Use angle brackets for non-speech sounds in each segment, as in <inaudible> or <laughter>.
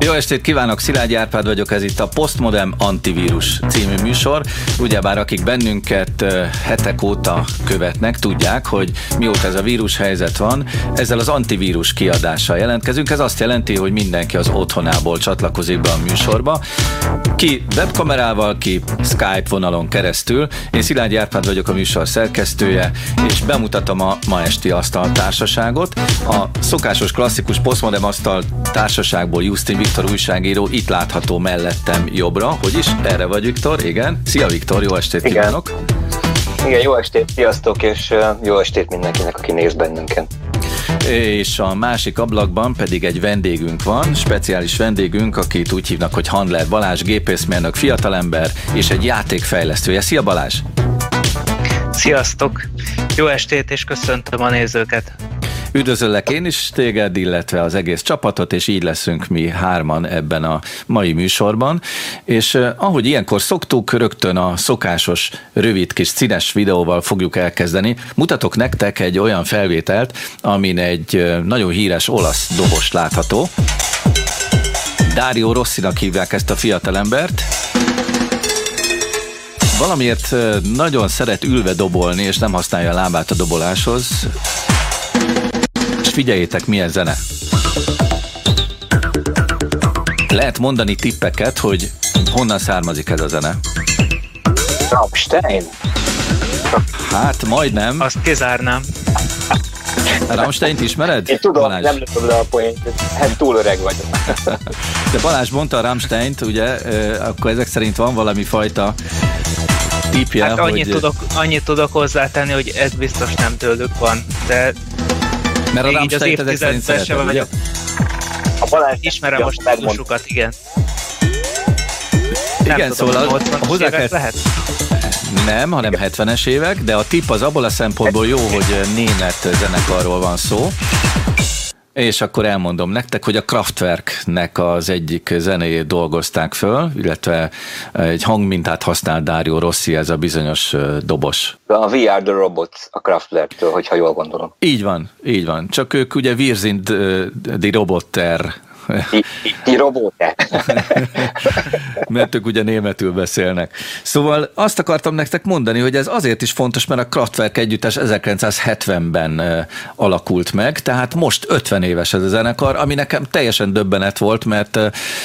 Jó estét kívánok, Szilágyi Árpád vagyok, ez itt a Postmodem Antivírus című műsor. Ugyebár akik bennünket hetek óta követnek, tudják, hogy mióta ez a vírus helyzet van, ezzel az antivírus kiadással jelentkezünk. Ez azt jelenti, hogy mindenki az otthonából csatlakozik be a műsorba. Ki webkamerával, ki Skype vonalon keresztül. Én Szilágyi Árpád vagyok a műsor szerkesztője, és bemutatom a ma esti asztal társaságot. A szokásos klasszikus Postmodem asztal társaságból Justin Viktor újságíró itt látható mellettem jobbra. Hogy is? Erre vagy Viktor, igen. Szia Viktor, jó estét igen. kívánok! Igen, jó estét, sziasztok, és jó estét mindenkinek, aki néz bennünket. És a másik ablakban pedig egy vendégünk van, speciális vendégünk, akit úgy hívnak, hogy Handler Balázs, gépészmérnök, fiatalember és egy játékfejlesztője. Szia Balázs! Sziasztok! Jó estét, és köszöntöm a nézőket! Üdvözöllek én is téged, illetve az egész csapatot, és így leszünk mi hárman ebben a mai műsorban. És ahogy ilyenkor szoktuk, rögtön a szokásos, rövid kis színes videóval fogjuk elkezdeni. Mutatok nektek egy olyan felvételt, amin egy nagyon híres olasz dobos látható. Dario Rossinak hívják ezt a fiatalembert, valamiért nagyon szeret ülve dobolni, és nem használja a lábát a doboláshoz figyeljétek, milyen zene. Lehet mondani tippeket, hogy honnan származik ez a zene. Rammstein? Hát, majdnem. Azt kizárnám. Rammstein-t ismered? Én tudom, Balázs? nem lőttem le a poént, hát túl öreg vagyok. De Balázs mondta a Rammstein-t, ugye, akkor ezek szerint van valami fajta tipje, hát annyit, hogy... tudok, annyit tudok hozzátenni, hogy ez biztos nem tőlük van, de mert a Rammstein ezek szerint szereted, ugye? A Balázs ismerem most stílusukat, igen. Igen, nem szóval tudom, a, hozzá kell... lehet? Nem, hanem 70-es évek, de a tip az abból a szempontból jó, hogy német zenekarról van szó, és akkor elmondom nektek, hogy a Kraftwerknek az egyik zenéjét dolgozták föl, illetve egy hangmintát használt Dario Rossi, ez a bizonyos dobos. A We Are The Robots a Kraftwerktől, hogyha jól gondolom. Így van, így van. Csak ők ugye Wir sind die Roboter Ti robóte. <laughs> mert ők ugye németül beszélnek. Szóval azt akartam nektek mondani, hogy ez azért is fontos, mert a Kraftwerk együttes 1970-ben alakult meg, tehát most 50 éves ez a zenekar, ami nekem teljesen döbbenet volt, mert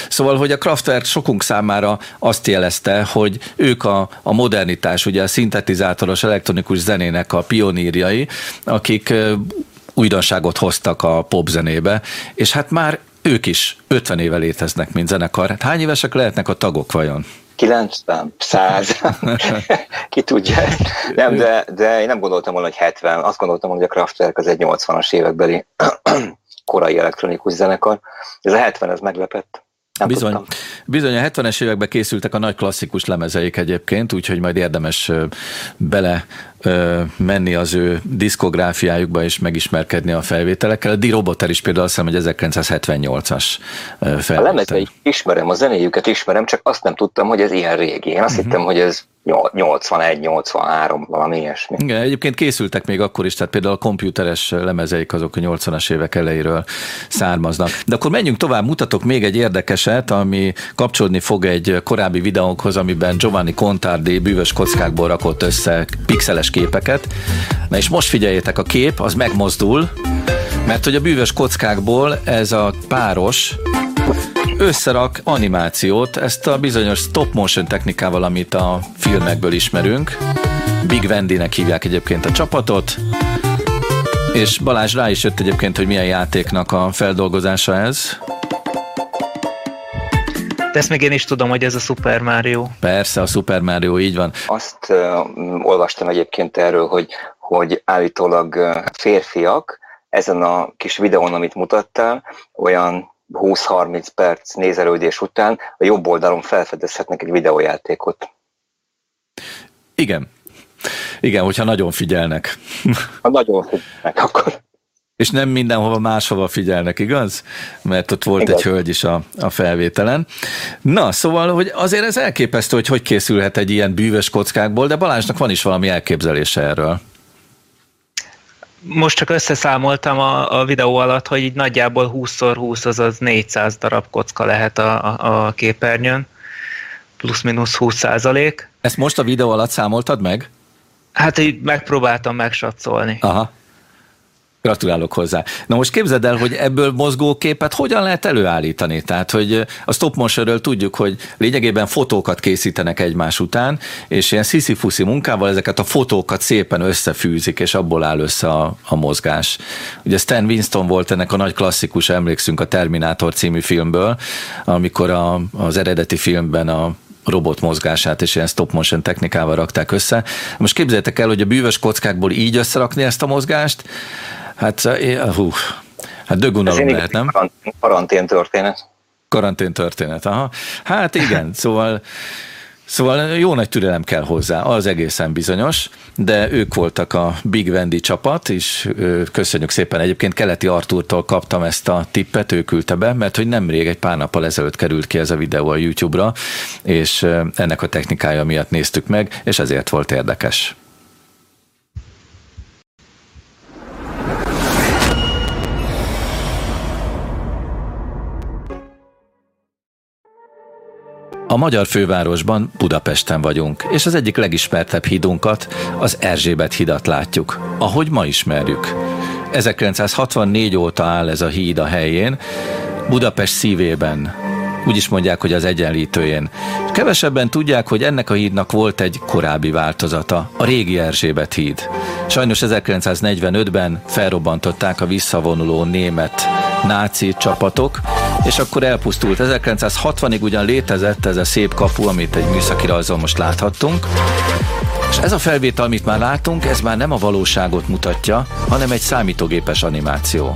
szóval, hogy a Kraftwerk sokunk számára azt jelezte, hogy ők a, a modernitás, ugye a szintetizátoros elektronikus zenének a pionírjai, akik újdonságot hoztak a popzenébe, és hát már ők is 50 éve léteznek, mint zenekar. Hát hány évesek lehetnek a tagok vajon? 90, 100, <laughs> ki tudja. Nem, de, de én nem gondoltam volna, hogy 70. Azt gondoltam, hogy a Kraftwerk az egy 80-as évekbeli <clears throat> korai elektronikus zenekar. Ez a 70, ez meglepett. Nem bizony, bizony, a 70-es években készültek a nagy klasszikus lemezeik egyébként, úgyhogy majd érdemes bele menni az ő diszkográfiájukba és megismerkedni a felvételekkel. A D. Roboter is például azt hiszem, hogy 1978-as felvétel. A lemezeik ismerem, a zenéjüket ismerem, csak azt nem tudtam, hogy ez ilyen régi. Én azt uh-huh. hittem, hogy ez 81, 83, valami ilyesmi. Igen, egyébként készültek még akkor is, tehát például a komputeres lemezeik azok a 80-as évek elejéről származnak. De akkor menjünk tovább, mutatok még egy érdekeset, ami kapcsolódni fog egy korábbi videónkhoz, amiben Giovanni Contardi bűvös kockákból rakott össze pixeles képeket. Na és most figyeljétek, a kép az megmozdul, mert hogy a bűvös kockákból ez a páros összerak animációt, ezt a bizonyos stop motion technikával, amit a filmekből ismerünk. Big Wendy-nek hívják egyébként a csapatot, és Balázs rá is jött egyébként, hogy milyen játéknak a feldolgozása ez. De ezt még én is tudom, hogy ez a Super Mario. Persze, a Super Mario, így van. Azt uh, olvastam egyébként erről, hogy, hogy állítólag férfiak ezen a kis videón, amit mutattál, olyan 20-30 perc nézelődés után a jobb oldalon felfedezhetnek egy videójátékot. Igen. Igen, hogyha nagyon figyelnek. Ha nagyon figyelnek, akkor És nem mindenhova máshova figyelnek, igaz? Mert ott volt igaz. egy hölgy is a, a felvételen. Na, szóval, hogy azért ez elképesztő, hogy hogy készülhet egy ilyen bűvös kockákból, de Balázsnak van is valami elképzelése erről. Most csak összeszámoltam a, a videó alatt, hogy így nagyjából 20x20, azaz 400 darab kocka lehet a, a, képernyőn, plusz-minusz 20 százalék. Ezt most a videó alatt számoltad meg? Hát így megpróbáltam megsatszolni. Aha. Gratulálok hozzá. Na most képzeld el, hogy ebből mozgó képet hogyan lehet előállítani? Tehát, hogy a stop motionről tudjuk, hogy lényegében fotókat készítenek egymás után, és ilyen sziszi munkával ezeket a fotókat szépen összefűzik, és abból áll össze a, a mozgás. Ugye Stan Winston volt ennek a nagy klasszikus, emlékszünk a Terminátor című filmből, amikor a, az eredeti filmben a robot mozgását és ilyen stop motion technikával rakták össze. Most képzeljétek el, hogy a bűvös kockákból így összerakni ezt a mozgást, Hát, hú, hát dögunalom lehet, nem? Karantén történet. Karantén történet, aha. Hát igen, <laughs> szóval Szóval jó nagy türelem kell hozzá, az egészen bizonyos, de ők voltak a Big Wendy csapat, és köszönjük szépen. Egyébként Keleti Artúrtól kaptam ezt a tippet, ő küldte be, mert hogy nemrég egy pár nappal ezelőtt került ki ez a videó a YouTube-ra, és ennek a technikája miatt néztük meg, és ezért volt érdekes. A magyar fővárosban, Budapesten vagyunk, és az egyik legismertebb hídunkat, az Erzsébet hidat látjuk, ahogy ma ismerjük. 1964 óta áll ez a híd a helyén, Budapest szívében, úgy is mondják, hogy az egyenlítőjén. Kevesebben tudják, hogy ennek a hídnak volt egy korábbi változata, a régi Erzsébet híd. Sajnos 1945-ben felrobbantották a visszavonuló német náci csapatok, és akkor elpusztult. 1960-ig ugyan létezett ez a szép kapu, amit egy műszaki rajzon most láthattunk, és ez a felvétel, amit már látunk, ez már nem a valóságot mutatja, hanem egy számítógépes animáció.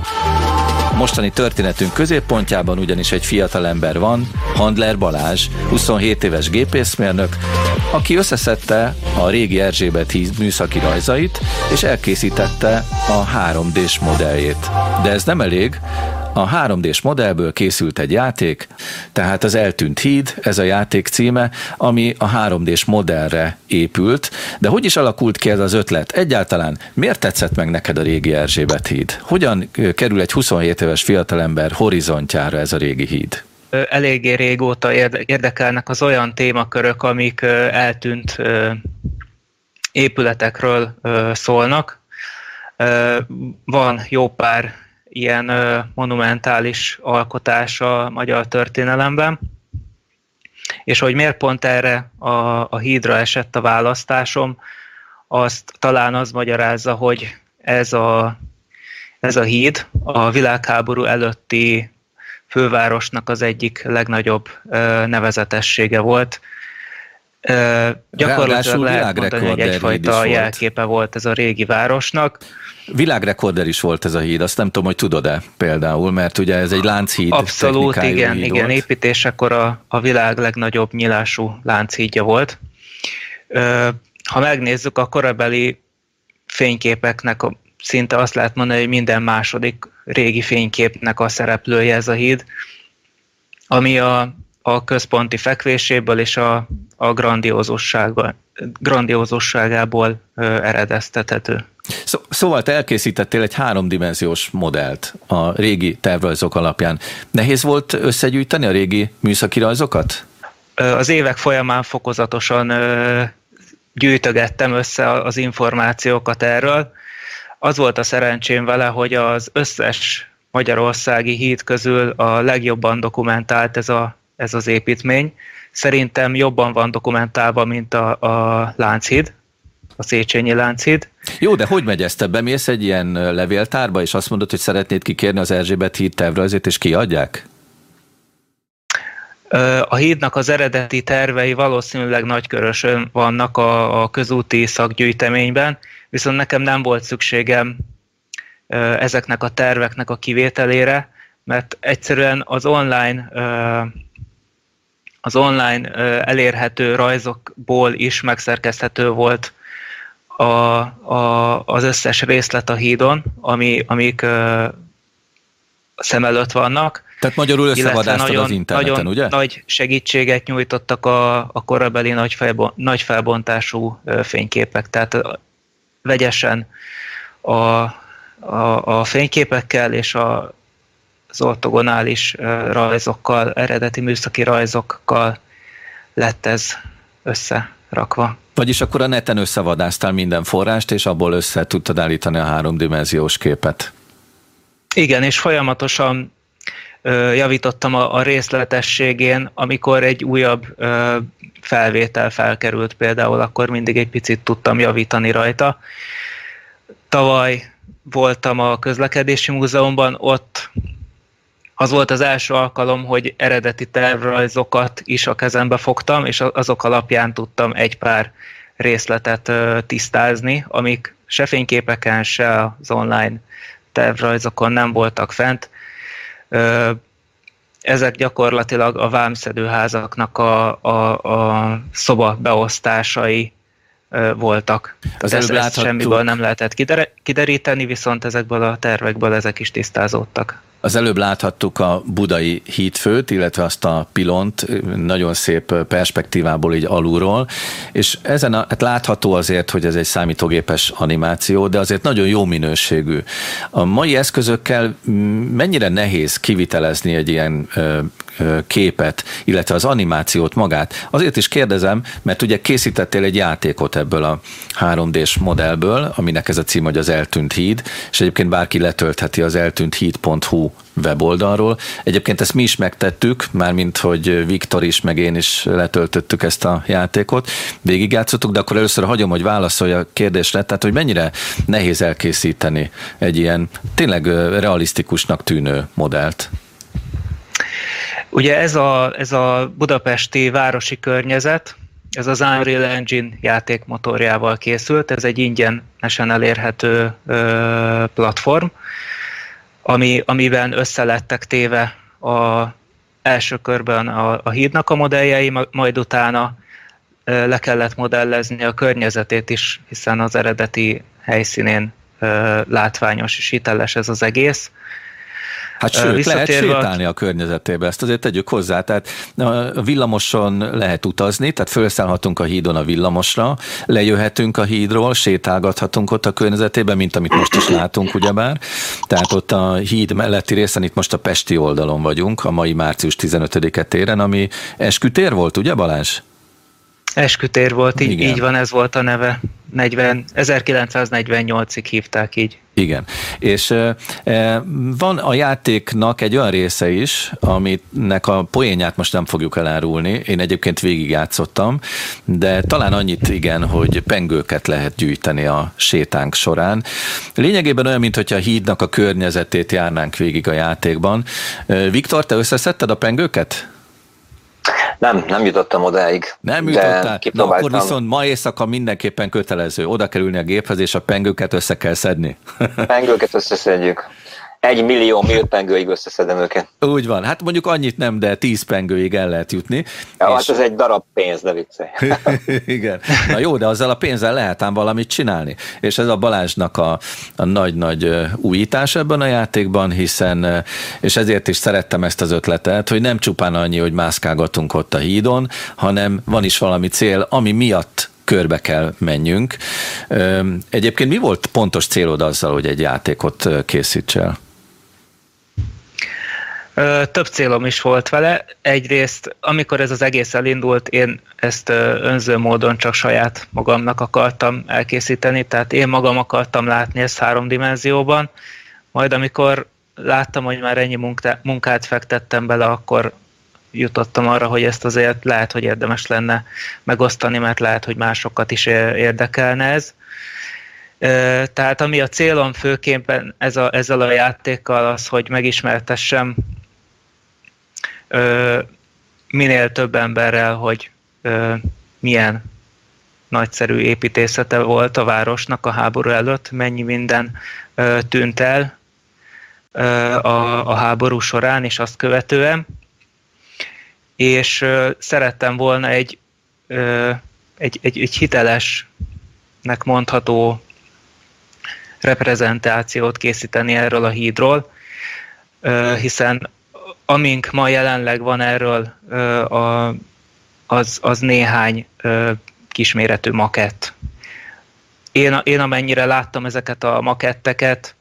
Mostani történetünk középpontjában ugyanis egy fiatalember van, Handler Balázs, 27 éves gépészmérnök, aki összeszedte a régi Erzsébet híd műszaki rajzait, és elkészítette a 3D-s modelljét. De ez nem elég, a 3D-s modellből készült egy játék, tehát az Eltűnt híd, ez a játék címe, ami a 3D-s modellre épült. De hogy is alakult ki ez az ötlet? Egyáltalán miért tetszett meg neked a régi Erzsébet híd? Hogyan kerül egy 27 éves fiatalember horizontjára ez a régi híd? Eléggé régóta érdekelnek az olyan témakörök, amik eltűnt épületekről szólnak. Van jó pár ilyen monumentális alkotás a magyar történelemben. És hogy miért pont erre a, a hídra esett a választásom, azt talán az magyarázza, hogy ez a, ez a híd a világháború előtti fővárosnak az egyik legnagyobb nevezetessége volt. Gyakorlatilag lehet mondani, hogy egyfajta jelképe volt ez a régi városnak. Világrekorder is volt ez a híd, azt nem tudom, hogy tudod-e például, mert ugye ez egy lánchíd. Abszolút, igen, igen. Volt. Építésekor a, a világ legnagyobb nyilású lánchídja volt. Ha megnézzük a korabeli fényképeknek, szinte azt lehet mondani, hogy minden második régi fényképnek a szereplője ez a híd, ami a, a központi fekvéséből és a, a grandiózusságából eredeztethető. Szó, szóval te elkészítettél egy háromdimenziós modellt a régi tervrajzok alapján. Nehéz volt összegyűjteni a régi műszaki rajzokat? Az évek folyamán fokozatosan gyűjtögettem össze az információkat erről. Az volt a szerencsém vele, hogy az összes magyarországi híd közül a legjobban dokumentált ez, a, ez az építmény. Szerintem jobban van dokumentálva, mint a, a Lánchíd, a Széchenyi Lánchíd. Jó, de hogy megy ezt? Te bemész egy ilyen levéltárba, és azt mondod, hogy szeretnéd kikérni az Erzsébet híd tervrajzét, és kiadják? A hídnak az eredeti tervei valószínűleg nagykörösön vannak a, a közúti szakgyűjteményben, viszont nekem nem volt szükségem ezeknek a terveknek a kivételére, mert egyszerűen az online az online elérhető rajzokból is megszerkeszthető volt a, a, az összes részlet a hídon, ami, amik ö, szem előtt vannak. Tehát magyarul összevadáztad nagyon, az interneten, nagyon ugye? nagy segítséget nyújtottak a, a korabeli nagy, felbon, nagy felbontású fényképek, tehát vegyesen a, a, a fényképekkel és a, az ortogonális rajzokkal, eredeti műszaki rajzokkal lett ez összerakva. Vagyis akkor a neten összevadáztál minden forrást, és abból össze tudtad állítani a háromdimenziós képet. Igen, és folyamatosan ö, javítottam a, a részletességén, amikor egy újabb ö, felvétel felkerült például, akkor mindig egy picit tudtam javítani rajta. Tavaly voltam a közlekedési múzeumban, ott az volt az első alkalom, hogy eredeti tervrajzokat is a kezembe fogtam, és azok alapján tudtam egy pár részletet tisztázni, amik se fényképeken, se az online tervrajzokon nem voltak fent. Ezek gyakorlatilag a vámszedőházaknak a, a, a szoba beosztásai voltak. Az ezt, ezt semmiből nem lehetett kideríteni, viszont ezekből a tervekből ezek is tisztázódtak. Az előbb láthattuk a budai hídfőt, illetve azt a pilont nagyon szép perspektívából így alulról, és ezen a, hát látható azért, hogy ez egy számítógépes animáció, de azért nagyon jó minőségű. A mai eszközökkel mennyire nehéz kivitelezni egy ilyen képet, illetve az animációt magát. Azért is kérdezem, mert ugye készítettél egy játékot ebből a 3D-s modellből, aminek ez a cím, hogy az Eltűnt híd, és egyébként bárki letöltheti az eltűnthíd.hu weboldalról. Egyébként ezt mi is megtettük, mármint hogy Viktor is, meg én is letöltöttük ezt a játékot, végigjátszottuk, de akkor először hagyom, hogy válaszolj a kérdésre, tehát hogy mennyire nehéz elkészíteni egy ilyen tényleg realisztikusnak tűnő modellt. Ugye ez a, ez a budapesti városi környezet, ez az Unreal Engine játékmotorjával készült, ez egy ingyenesen elérhető ö, platform, ami, amiben összelettek téve a első körben a, a hídnak a modelljei, majd utána ö, le kellett modellezni a környezetét is, hiszen az eredeti helyszínén ö, látványos és hiteles ez az egész. Hát sőt, lehet sétálni a környezetébe, ezt azért tegyük hozzá. Tehát a villamoson lehet utazni, tehát felszállhatunk a hídon a villamosra, lejöhetünk a hídról, sétálgathatunk ott a környezetében, mint amit most is látunk, ugyebár. Tehát ott a híd melletti részen, itt most a Pesti oldalon vagyunk, a mai március 15-e téren, ami eskütér volt, ugye Balázs? Eskütér volt, így, így van, ez volt a neve. 40, 1948-ig hívták így. Igen, és e, van a játéknak egy olyan része is, aminek a poénját most nem fogjuk elárulni, én egyébként végigjátszottam, de talán annyit igen, hogy pengőket lehet gyűjteni a sétánk során. Lényegében olyan, mintha a hídnak a környezetét járnánk végig a játékban. Viktor, te összeszedted a pengőket? Nem, nem jutottam odáig. Nem jutottál? Na akkor viszont ma éjszaka mindenképpen kötelező. Oda kerülni a géphez, és a pengőket össze kell szedni. Pengőket összeszedjük egy millió pengőig összeszedem őket. Úgy van, hát mondjuk annyit nem, de tíz pengőig el lehet jutni. Ja, és... hát ez egy darab pénz, de vicce. <laughs> Igen. Na jó, de azzal a pénzzel lehet ám valamit csinálni. És ez a Balázsnak a, a nagy-nagy újítás ebben a játékban, hiszen, és ezért is szerettem ezt az ötletet, hogy nem csupán annyi, hogy mászkálgatunk ott a hídon, hanem van is valami cél, ami miatt körbe kell menjünk. Egyébként mi volt pontos célod azzal, hogy egy játékot készítsél? Több célom is volt vele. Egyrészt, amikor ez az egész elindult, én ezt önző módon csak saját magamnak akartam elkészíteni, tehát én magam akartam látni ezt három dimenzióban, majd amikor láttam, hogy már ennyi munkát fektettem bele, akkor jutottam arra, hogy ezt azért lehet, hogy érdemes lenne megosztani, mert lehet, hogy másokat is érdekelne ez. Tehát ami a célom főképpen ez a, ezzel a játékkal az, hogy megismertessem ö, minél több emberrel, hogy ö, milyen nagyszerű építészete volt a városnak a háború előtt, mennyi minden ö, tűnt el ö, a, a háború során és azt követően. És ö, szerettem volna egy, ö, egy, egy, egy hiteles nek mondható reprezentációt készíteni erről a hídról, hiszen amink ma jelenleg van erről, az, az néhány kisméretű makett. Én, én amennyire láttam ezeket a maketteket,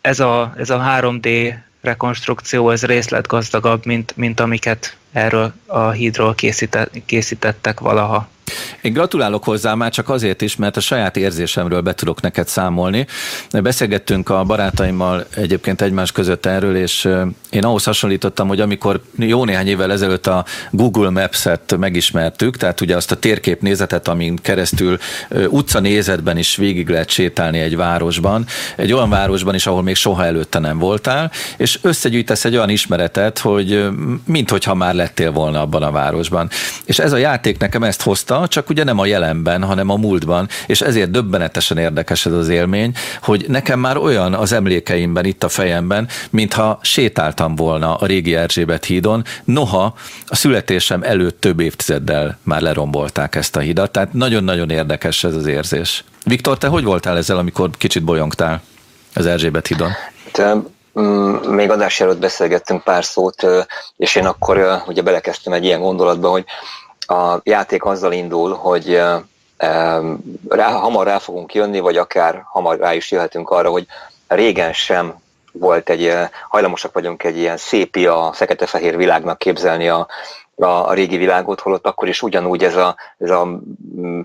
ez a, ez a 3D rekonstrukció, ez részletgazdagabb, mint, mint amiket erről a hídról készítettek valaha. Én gratulálok hozzá már csak azért is, mert a saját érzésemről be tudok neked számolni. Beszélgettünk a barátaimmal egyébként egymás között erről, és én ahhoz hasonlítottam, hogy amikor jó néhány évvel ezelőtt a Google Maps-et megismertük, tehát ugye azt a térkép nézetet, amin keresztül utca nézetben is végig lehet sétálni egy városban, egy olyan városban is, ahol még soha előtte nem voltál, és összegyűjtesz egy olyan ismeretet, hogy minthogyha már lettél volna abban a városban. És ez a játék nekem ezt hozta, csak ugye nem a jelenben, hanem a múltban, és ezért döbbenetesen érdekes ez az élmény, hogy nekem már olyan az emlékeimben, itt a fejemben, mintha sétáltam volna a régi Erzsébet hídon, noha a születésem előtt több évtizeddel már lerombolták ezt a hidat, tehát nagyon-nagyon érdekes ez az érzés. Viktor, te hogy voltál ezzel, amikor kicsit bolyongtál az Erzsébet hídon? Te mm, még adás előtt beszélgettünk pár szót, és én akkor ugye belekezdtem egy ilyen gondolatba, hogy a játék azzal indul, hogy rá, hamar rá fogunk jönni, vagy akár hamar rá is jöhetünk arra, hogy régen sem volt egy, hajlamosak vagyunk egy ilyen szépia, fekete-fehér világnak képzelni a, a, a régi világot, holott akkor is ugyanúgy ez a, ez a mm,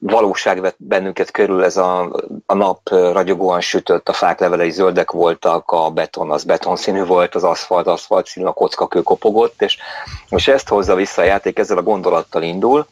valóság vett bennünket körül, ez a, a nap ragyogóan sütött, a fák levelei zöldek voltak, a beton az betonszínű volt, az aszfalt aszfalt színű, a kockakő kopogott, és, és ezt hozza vissza a játék, ezzel a gondolattal indul.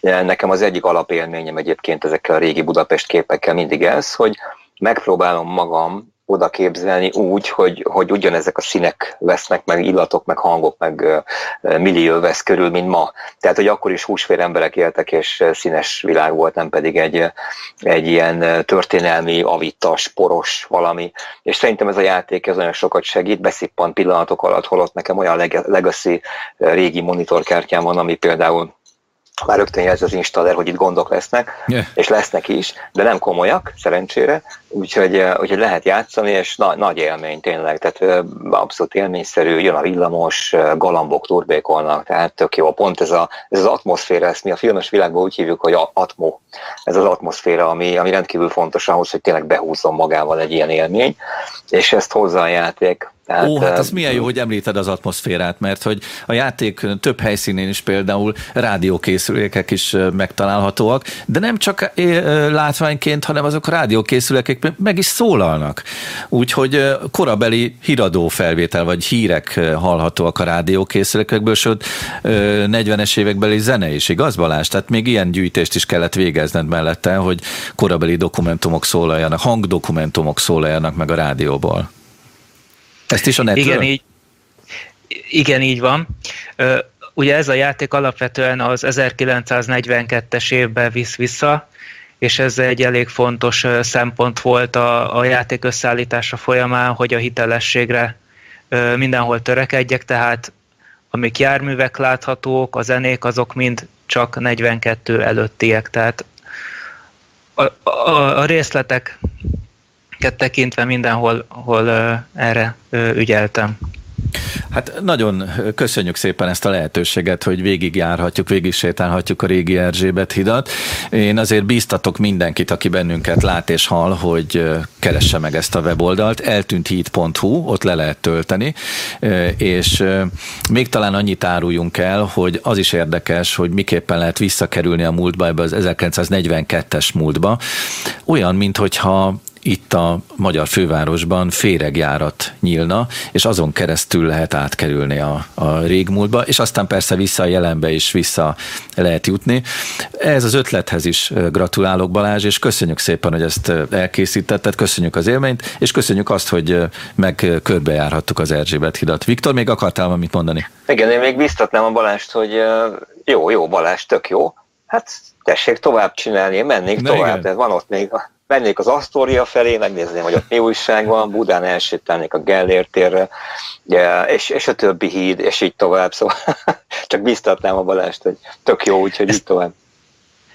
Nekem az egyik alapélményem egyébként ezekkel a régi Budapest képekkel mindig ez, hogy megpróbálom magam oda képzelni úgy, hogy, hogy ugyanezek a színek vesznek, meg illatok, meg hangok, meg millió vesz körül, mint ma. Tehát, hogy akkor is húsvér emberek éltek, és színes világ volt, nem pedig egy, egy ilyen történelmi, avitas, poros valami. És szerintem ez a játék ez nagyon sokat segít, beszippant pillanatok alatt, holott nekem olyan legacy régi monitorkártyám van, ami például már rögtön jelzi az installer, hogy itt gondok lesznek, yeah. és lesznek is, de nem komolyak, szerencsére, úgyhogy, úgyhogy lehet játszani, és na, nagy élmény tényleg, tehát eh, abszolút élményszerű, jön a villamos, galambok turbékolnak, tehát tök jó. Pont ez, a, ez az atmoszféra, ezt mi a filmes világban úgy hívjuk, hogy atmo. Ez az atmoszféra, ami, ami rendkívül fontos ahhoz, hogy tényleg behúzzon magával egy ilyen élmény, és ezt hozza a játék tehát, Ó, hát az milyen jó, hogy említed az atmoszférát, mert hogy a játék több helyszínén is például rádiókészülékek is megtalálhatóak, de nem csak látványként, hanem azok a rádiókészülékek meg is szólalnak. Úgyhogy korabeli híradó felvétel, vagy hírek hallhatóak a rádiókészülékekből, sőt 40-es évekbeli zene is, igaz Balázs? Tehát még ilyen gyűjtést is kellett végezned mellette, hogy korabeli dokumentumok szólaljanak, hangdokumentumok szólaljanak meg a rádióból. Ezt is a netről? Igen, így, igen, így van. Ugye ez a játék alapvetően az 1942-es évben visz vissza, és ez egy elég fontos szempont volt a, a játék összeállítása folyamán, hogy a hitelességre mindenhol törekedjek, tehát amik járművek láthatók, a zenék, azok mind csak 42 előttiek, tehát a, a, a részletek tekintve mindenhol hol, erre ügyeltem. Hát nagyon köszönjük szépen ezt a lehetőséget, hogy végigjárhatjuk, végig sétálhatjuk a régi Erzsébet hidat. Én azért bíztatok mindenkit, aki bennünket lát és hall, hogy keresse meg ezt a weboldalt, eltűnthíd.hu, ott le lehet tölteni, és még talán annyit áruljunk el, hogy az is érdekes, hogy miképpen lehet visszakerülni a múltba, ebbe az 1942-es múltba. Olyan, mintha itt a magyar fővárosban féregjárat nyílna, és azon keresztül lehet átkerülni a, a régmúltba, és aztán persze vissza a jelenbe is vissza lehet jutni. Ez az ötlethez is gratulálok Balázs, és köszönjük szépen, hogy ezt elkészítetted, köszönjük az élményt, és köszönjük azt, hogy meg körbejárhattuk az Erzsébet hidat. Viktor, még akartál valamit mondani? Igen, én még biztatnám a Balást, hogy jó, jó, Balázs, tök jó. Hát tessék tovább csinálni, mennék Na tovább, igen. de van ott még mennék az Asztória felé, megnézném, hogy ott mi újság van, Budán elsétálnék a Gellért térre, és, és a többi híd, és így tovább, szóval <laughs> csak biztatnám a Balást, hogy tök jó, úgyhogy így tovább.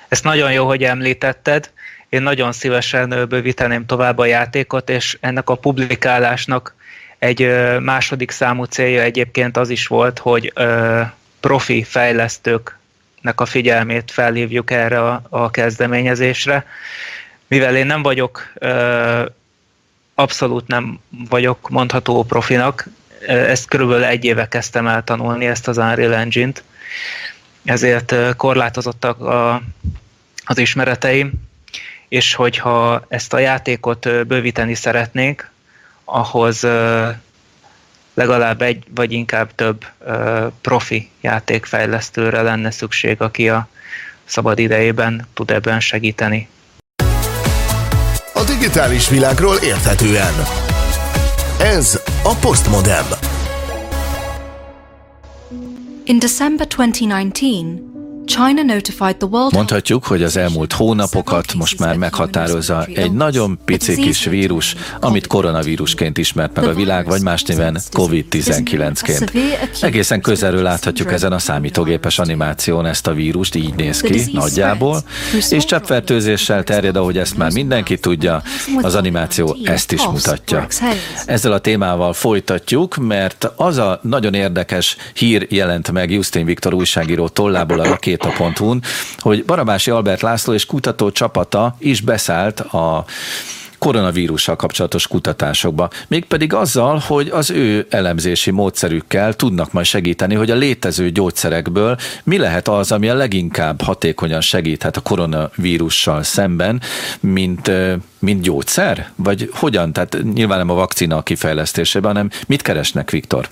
Ezt nagyon jó, hogy említetted. Én nagyon szívesen bővíteném tovább a játékot, és ennek a publikálásnak egy második számú célja egyébként az is volt, hogy profi fejlesztőknek a figyelmét felhívjuk erre a kezdeményezésre. Mivel én nem vagyok, abszolút nem vagyok mondható profinak, ezt körülbelül egy éve kezdtem el tanulni, ezt az Unreal Engine-t, ezért korlátozottak a, az ismereteim, és hogyha ezt a játékot bővíteni szeretnénk, ahhoz legalább egy, vagy inkább több profi játékfejlesztőre lenne szükség, aki a szabad idejében tud ebben segíteni. Digitális világról érthetően. Ez a Postmodem. In December 2019, Mondhatjuk, hogy az elmúlt hónapokat most már meghatározza egy nagyon pici kis vírus, amit koronavírusként ismert meg a világ, vagy más néven COVID-19-ként. Egészen közelről láthatjuk ezen a számítógépes animáción ezt a vírust, így néz ki nagyjából, és cseppfertőzéssel terjed, ahogy ezt már mindenki tudja, az animáció ezt is mutatja. Ezzel a témával folytatjuk, mert az a nagyon érdekes hír jelent meg Justin Viktor újságíró tollából a rakét rakéta.hu-n, hogy Barabási Albert László és kutató csapata is beszállt a koronavírussal kapcsolatos kutatásokba. Mégpedig azzal, hogy az ő elemzési módszerükkel tudnak majd segíteni, hogy a létező gyógyszerekből mi lehet az, ami a leginkább hatékonyan segíthet a koronavírussal szemben, mint, mint gyógyszer? Vagy hogyan? Tehát nyilván nem a vakcina kifejlesztésében, hanem mit keresnek, Viktor?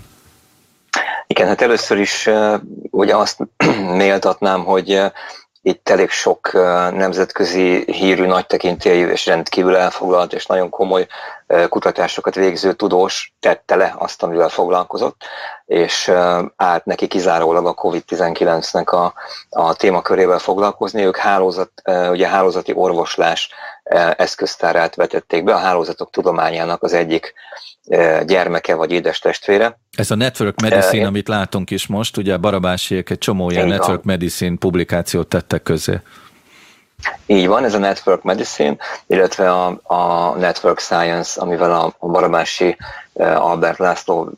Igen, hát először is ugye azt <clears throat> méltatnám, hogy itt elég sok nemzetközi hírű, nagy tekintélyű és rendkívül elfoglalt és nagyon komoly kutatásokat végző tudós tette le azt, amivel foglalkozott, és állt neki kizárólag a COVID-19-nek a, a témakörével foglalkozni. Ők hálózat, ugye hálózati orvoslás eszköztárát vetették be, a hálózatok tudományának az egyik gyermeke vagy édes testvére. Ez a Network Medicine, uh, amit látunk is most, ugye Barabásiek egy csomó ilyen Network van. Medicine publikációt tettek közé. Így van, ez a Network Medicine, illetve a, a Network Science, amivel a, a Barabási Albert László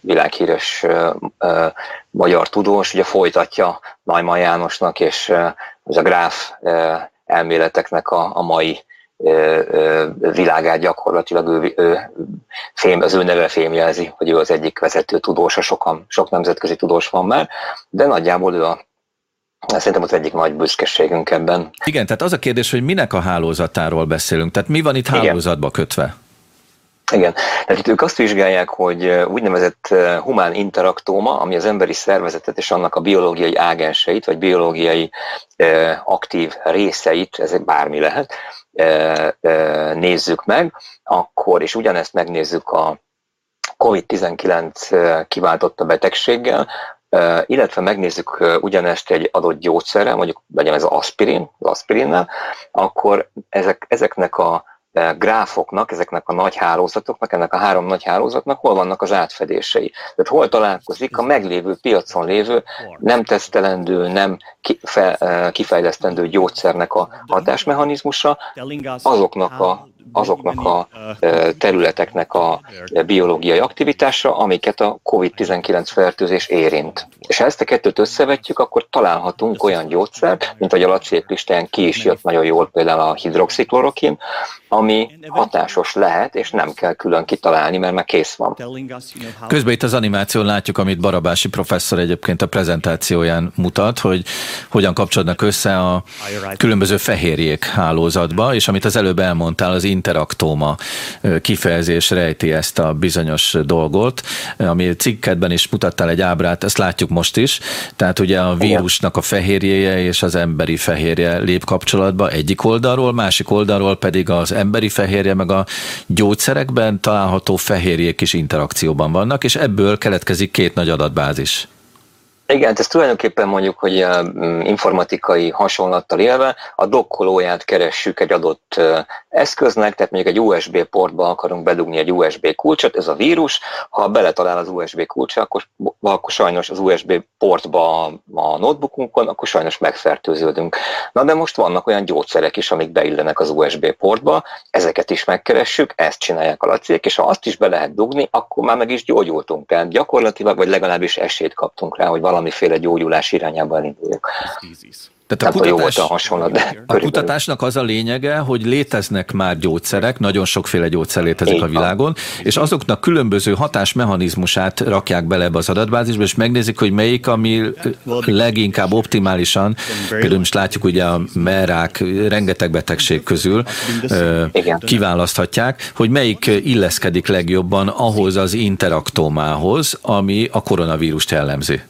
világhíres uh, uh, magyar tudós, ugye folytatja Najman Jánosnak és uh, az a gráf uh, elméleteknek a, a mai világát gyakorlatilag ő, ő, fém, az ő neve fémjelzi, hogy ő az egyik vezető tudósa, sokan, sok nemzetközi tudós van már, de nagyjából ő a Szerintem az egyik nagy büszkeségünk ebben. Igen, tehát az a kérdés, hogy minek a hálózatáról beszélünk, tehát mi van itt Igen. hálózatba kötve? Igen, tehát itt ők azt vizsgálják, hogy úgynevezett humán interaktóma, ami az emberi szervezetet és annak a biológiai ágenseit, vagy biológiai aktív részeit, ez bármi lehet, nézzük meg, akkor, és ugyanezt megnézzük a COVID-19 kiváltotta betegséggel, illetve megnézzük ugyanezt egy adott gyógyszerrel, mondjuk legyen ez az aspirin, az aspirinnel, akkor ezek, ezeknek a gráfoknak, ezeknek a nagy hálózatoknak, ennek a három nagy hálózatnak hol vannak az átfedései. Tehát hol találkozik a meglévő piacon lévő, nem tesztelendő, nem kifejlesztendő gyógyszernek a hatásmechanizmusa, azoknak a azoknak a területeknek a biológiai aktivitása, amiket a COVID-19 fertőzés érint. És ha ezt a kettőt összevetjük, akkor találhatunk olyan gyógyszert, mint a Laci listáján ki is jött nagyon jól például a hidroxiklorokin, ami hatásos lehet, és nem kell külön kitalálni, mert már kész van. Közben itt az animáción látjuk, amit Barabási professzor egyébként a prezentációján mutat, hogy hogyan kapcsolódnak össze a különböző fehérjék hálózatba, és amit az előbb elmondtál, az interaktóma kifejezés rejti ezt a bizonyos dolgot, ami cikkedben is mutattál egy ábrát, ezt látjuk most is, tehát ugye a vírusnak a fehérjéje és az emberi fehérje lép kapcsolatba egyik oldalról, másik oldalról pedig az emberi fehérje meg a gyógyszerekben található fehérjék is interakcióban vannak, és ebből keletkezik két nagy adatbázis. Igen, ez tulajdonképpen mondjuk, hogy mm, informatikai hasonlattal élve a dokkolóját keressük egy adott eszköznek, tehát mondjuk egy USB portba akarunk bedugni egy USB kulcsot, ez a vírus, ha beletalál az USB kulcsa, akkor, akkor sajnos az USB portba a notebookunkon, akkor sajnos megfertőződünk. Na de most vannak olyan gyógyszerek is, amik beillenek az USB portba, ezeket is megkeressük, ezt csinálják a laciek, és ha azt is be lehet dugni, akkor már meg is gyógyultunk. Tehát gyakorlatilag, vagy legalábbis esélyt kaptunk rá, hogy valamiféle gyógyulás irányába elinduljunk. Tehát a, kutatás, a, hasonlat, de a kutatásnak az a lényege, hogy léteznek már gyógyszerek, nagyon sokféle gyógyszer létezik a világon, van. és azoknak különböző hatásmechanizmusát rakják bele ebbe az adatbázisba, és megnézik, hogy melyik, ami leginkább optimálisan, például most látjuk ugye a merák, rengeteg betegség közül Igen. kiválaszthatják, hogy melyik illeszkedik legjobban ahhoz az interaktómához, ami a koronavírust jellemzi.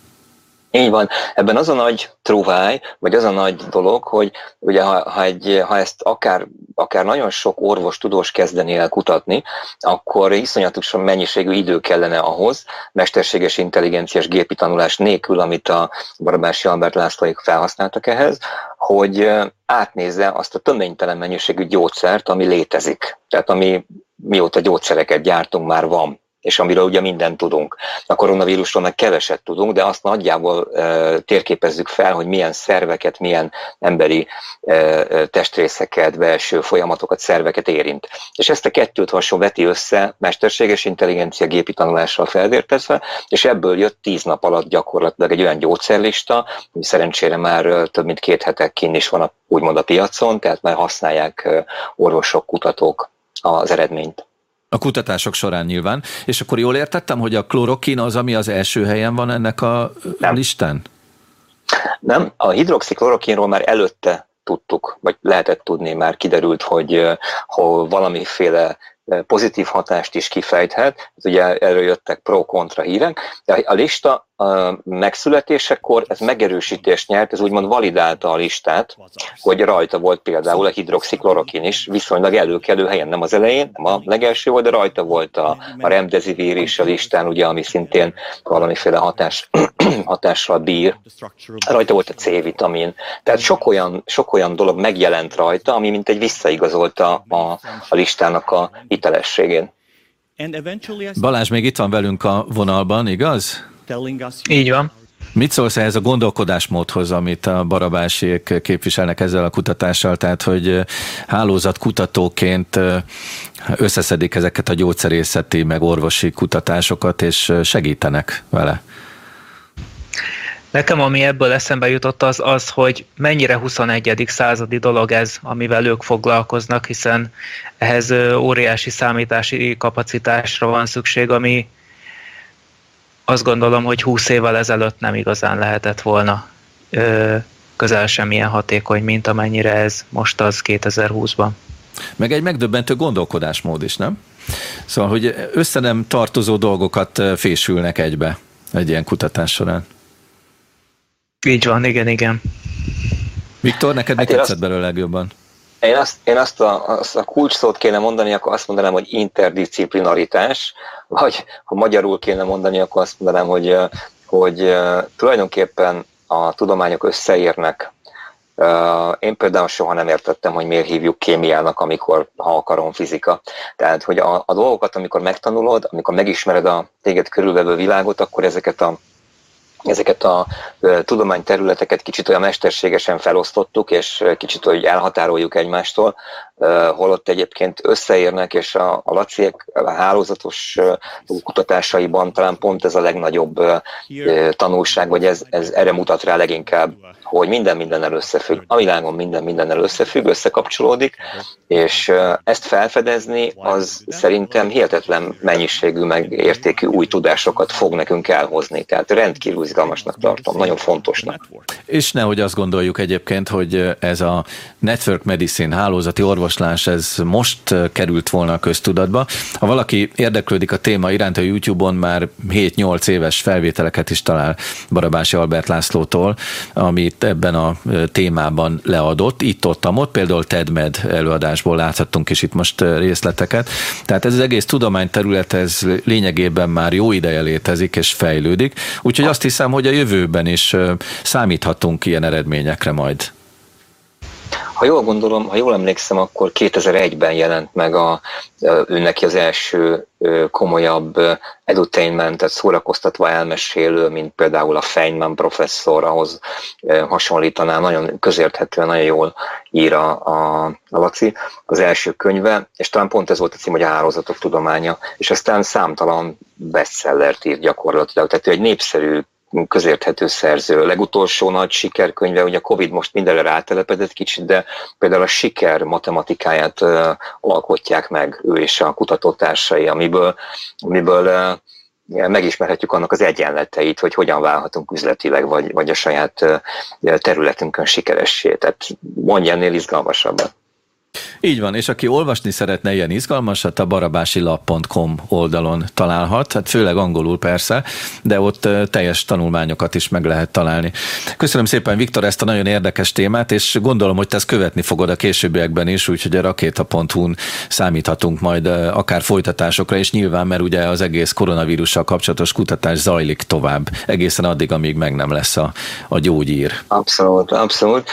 Így van. Ebben az a nagy trúváj, vagy az a nagy dolog, hogy ugye ha, ha, egy, ha ezt akár, akár nagyon sok orvos tudós kezdeni el kutatni, akkor iszonyatosan mennyiségű idő kellene ahhoz, mesterséges intelligenciás gépi tanulás nélkül, amit a Barabási Albert Lászlóik felhasználtak ehhez, hogy átnézze azt a töménytelen mennyiségű gyógyszert, ami létezik. Tehát ami mióta gyógyszereket gyártunk, már van és amiről ugye mindent tudunk. A koronavírusról meg keveset tudunk, de azt nagyjából e, térképezzük fel, hogy milyen szerveket, milyen emberi e, testrészeket, belső folyamatokat, szerveket érint. És ezt a kettőt hasonló veti össze mesterséges intelligencia gépi tanulással felvértezve, és ebből jött tíz nap alatt gyakorlatilag egy olyan gyógyszerlista, ami szerencsére már több mint két hetek kinn is van a, úgymond a piacon, tehát már használják orvosok, kutatók az eredményt. A kutatások során nyilván. És akkor jól értettem, hogy a klorokin az, ami az első helyen van ennek a Nem. listán? Nem, a hidroxiklorokinról már előtte tudtuk, vagy lehetett tudni, már kiderült, hogy ha valamiféle pozitív hatást is kifejthet. Ugye erről jöttek pro-kontra hírek, de a lista a megszületésekor ez megerősítést nyert, ez úgymond validálta a listát, hogy rajta volt például a hidroxiklorokin is, viszonylag előkelő helyen, nem az elején, nem a legelső volt, de rajta volt a, a remdesivir is a listán, ugye, ami szintén valamiféle hatás, <clears throat> hatással bír. Rajta volt a C-vitamin. Tehát sok olyan, sok olyan dolog megjelent rajta, ami mint egy visszaigazolta a, a listának a hitelességén. Balázs még itt van velünk a vonalban, igaz? Így van. Mit szólsz ehhez a gondolkodásmódhoz, amit a barabásiek képviselnek ezzel a kutatással, tehát hogy hálózatkutatóként összeszedik ezeket a gyógyszerészeti meg orvosi kutatásokat, és segítenek vele? Nekem ami ebből eszembe jutott az az, hogy mennyire 21. századi dolog ez, amivel ők foglalkoznak, hiszen ehhez óriási számítási kapacitásra van szükség, ami azt gondolom, hogy 20 évvel ezelőtt nem igazán lehetett volna ö, közel sem ilyen hatékony, mint amennyire ez most az 2020-ban. Meg egy megdöbbentő gondolkodásmód is, nem? Szóval, hogy össze nem tartozó dolgokat fésülnek egybe egy ilyen kutatás során. Így van, igen, igen. Viktor, neked hát mi tetszett azt... belőle legjobban? Én azt, én azt a, azt a kulcs szót kéne mondani, akkor azt mondanám, hogy interdisziplinaritás, vagy ha magyarul kéne mondani, akkor azt mondanám, hogy, hogy tulajdonképpen a tudományok összeérnek. Én például soha nem értettem, hogy miért hívjuk kémiának, amikor, ha akarom, fizika. Tehát, hogy a, a dolgokat, amikor megtanulod, amikor megismered a téged körülvevő világot, akkor ezeket a ezeket a tudományterületeket kicsit olyan mesterségesen felosztottuk, és kicsit hogy elhatároljuk egymástól, holott egyébként összeérnek, és a, a laciek a hálózatos kutatásaiban talán pont ez a legnagyobb tanulság, vagy ez, ez erre mutat rá leginkább, hogy minden mindennel összefügg. A világon minden mindennel összefügg, összekapcsolódik, és ezt felfedezni az szerintem hihetetlen mennyiségű meg értékű új tudásokat fog nekünk elhozni. Tehát rendkívül izgalmasnak tartom, nagyon fontosnak. És nehogy azt gondoljuk egyébként, hogy ez a network medicine hálózati orvos orvoslás, ez most került volna a köztudatba. Ha valaki érdeklődik a téma iránt, a YouTube-on már 7-8 éves felvételeket is talál Barabási Albert Lászlótól, amit ebben a témában leadott, itt-ott, ott, például TEDMED előadásból láthattunk is itt most részleteket. Tehát ez az egész tudományterület, ez lényegében már jó ideje létezik és fejlődik, úgyhogy azt hiszem, hogy a jövőben is számíthatunk ilyen eredményekre majd. Ha jól gondolom, ha jól emlékszem, akkor 2001-ben jelent meg a, ő neki az első komolyabb edutainment, tehát szórakoztatva elmesélő, mint például a Feynman professzor, ahhoz hasonlítanám, nagyon közérthetően, nagyon jól ír a, a, a Laci, az első könyve, és talán pont ez volt a cím, hogy a hálózatok tudománya, és aztán számtalan bestsellert írt gyakorlatilag, tehát ő egy népszerű közérthető szerző. Legutolsó nagy sikerkönyve, ugye a Covid most mindenre rátelepedett kicsit, de például a siker matematikáját uh, alkotják meg ő és a kutatótársai, amiből, amiből uh, megismerhetjük annak az egyenleteit, hogy hogyan válhatunk üzletileg, vagy, vagy a saját területünkön sikeressé. Tehát mondja ennél izgalmasabban. Így van, és aki olvasni szeretne ilyen izgalmasat, a barabásilap.com oldalon találhat, hát főleg angolul persze, de ott teljes tanulmányokat is meg lehet találni. Köszönöm szépen, Viktor, ezt a nagyon érdekes témát, és gondolom, hogy te ezt követni fogod a későbbiekben is, úgyhogy a rakéta.hu-n számíthatunk majd akár folytatásokra, és nyilván, mert ugye az egész koronavírussal kapcsolatos kutatás zajlik tovább, egészen addig, amíg meg nem lesz a, a gyógyír. Abszolút, abszolút.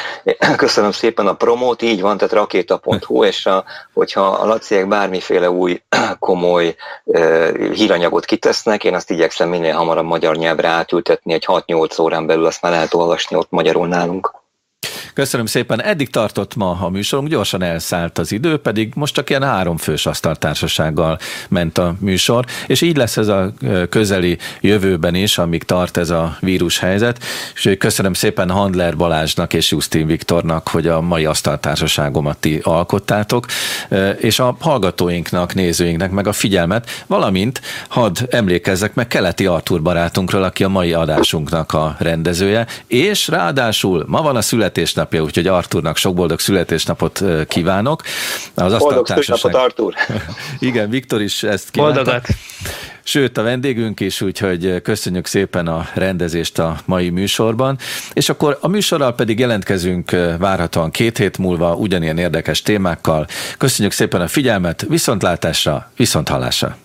Köszönöm szépen a promót, így van, tehát rakéta.hu híradó.hu, és a, hogyha a laciek bármiféle új <clears throat> komoly e, híranyagot kitesznek, én azt igyekszem minél hamarabb magyar nyelvre átültetni, egy 6-8 órán belül azt már lehet olvasni ott magyarul nálunk. Köszönöm szépen. Eddig tartott ma a műsorunk, gyorsan elszállt az idő, pedig most csak ilyen három fős asztaltársasággal ment a műsor, és így lesz ez a közeli jövőben is, amíg tart ez a vírus helyzet. És köszönöm szépen Handler Balázsnak és Justin Viktornak, hogy a mai asztaltársaságomat ti alkottátok, és a hallgatóinknak, nézőinknek meg a figyelmet, valamint hadd emlékezzek meg Keleti Artur barátunkról, aki a mai adásunknak a rendezője, és ráadásul ma van a születésnap születésnapja, úgyhogy Arturnak sok boldog születésnapot kívánok. Az boldog születésnapot, Artur! <laughs> Igen, Viktor is ezt kívánta. Boldogat! Sőt, a vendégünk is, úgyhogy köszönjük szépen a rendezést a mai műsorban. És akkor a műsorral pedig jelentkezünk várhatóan két hét múlva ugyanilyen érdekes témákkal. Köszönjük szépen a figyelmet, viszontlátásra, viszonthallásra!